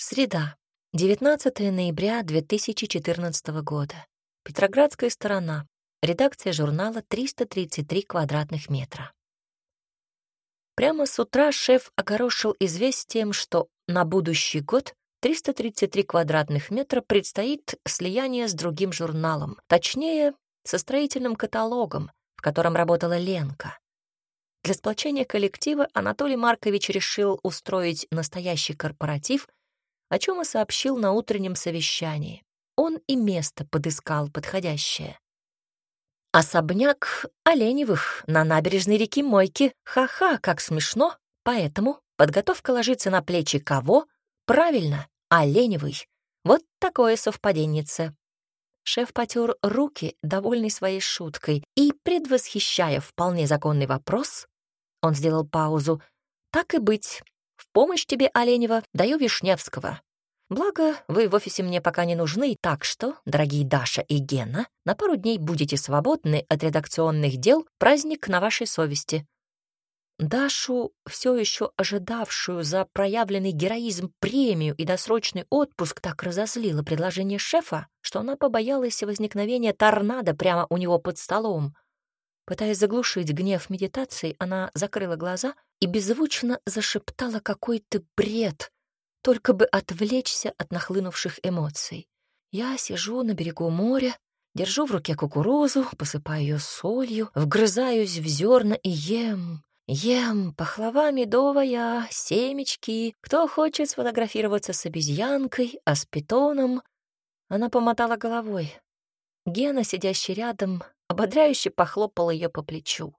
Среда, 19 ноября 2014 года. Петроградская сторона. Редакция журнала «333 квадратных метра». Прямо с утра шеф огорошил известием, что на будущий год 333 квадратных метра предстоит слияние с другим журналом, точнее, со строительным каталогом, в котором работала Ленка. Для сплочения коллектива Анатолий Маркович решил устроить настоящий корпоратив, о чем и сообщил на утреннем совещании. Он и место подыскал подходящее. Особняк Оленевых на набережной реки Мойки. Ха-ха, как смешно. Поэтому подготовка ложится на плечи кого? Правильно, Оленевый. Вот такое совпаденнице. Шеф потер руки, довольный своей шуткой, и, предвосхищая вполне законный вопрос, он сделал паузу. «Так и быть. Помощь тебе, Оленева, даю Вишневского. Благо, вы в офисе мне пока не нужны, так что, дорогие Даша и Гена, на пару дней будете свободны от редакционных дел, праздник на вашей совести. Дашу, все еще ожидавшую за проявленный героизм премию и досрочный отпуск, так разозлило предложение шефа, что она побоялась возникновения торнадо прямо у него под столом. Пытаясь заглушить гнев медитацией, она закрыла глаза и беззвучно зашептала какой-то бред, только бы отвлечься от нахлынувших эмоций. Я сижу на берегу моря, держу в руке кукурузу, посыпаю ее солью, вгрызаюсь в зерна и ем, ем пахлава медовая, семечки. Кто хочет сфотографироваться с обезьянкой, а с питоном? Она помотала головой. Гена, сидящий рядом, ободряюще похлопал ее по плечу.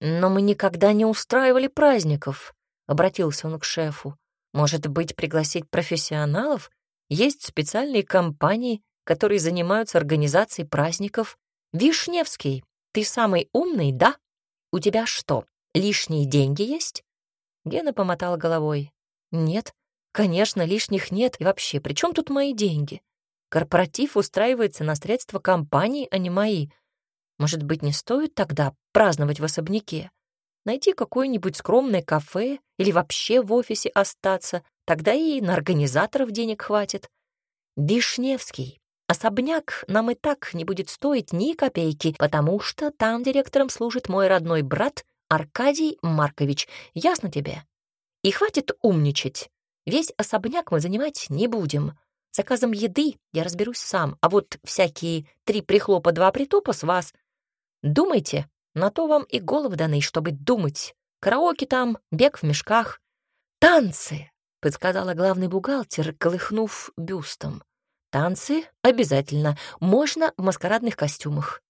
«Но мы никогда не устраивали праздников», — обратился он к шефу. Может быть, пригласить профессионалов? Есть специальные компании, которые занимаются организацией праздников. Вишневский, ты самый умный, да? У тебя что, лишние деньги есть? Гена помотал головой. Нет, конечно, лишних нет. И вообще, при чем тут мои деньги? Корпоратив устраивается на средства компании, а не мои. Может быть, не стоит тогда праздновать в особняке? найти какое-нибудь скромное кафе или вообще в офисе остаться, тогда и на организаторов денег хватит. Вишневский. Особняк нам и так не будет стоить ни копейки, потому что там директором служит мой родной брат Аркадий Маркович. Ясно тебе? И хватит умничать. Весь особняк мы занимать не будем. Заказом еды я разберусь сам, а вот всякие три прихлопа, два притопа с вас. Думайте, на то вам и головы даны, чтобы думать. Караоке там, бег в мешках. Танцы, подсказала главный бухгалтер, колыхнув бюстом. Танцы обязательно. Можно в маскарадных костюмах.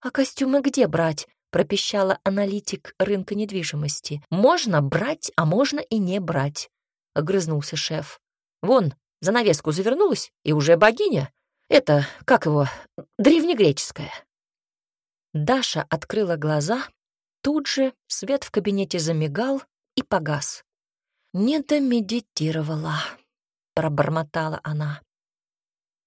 А костюмы где брать? пропищала аналитик рынка недвижимости. Можно брать, а можно и не брать, огрызнулся шеф. Вон, занавеску завернулась, и уже богиня. Это, как его, древнегреческая. Даша открыла глаза, тут же свет в кабинете замигал и погас. «Не домедитировала», — пробормотала она.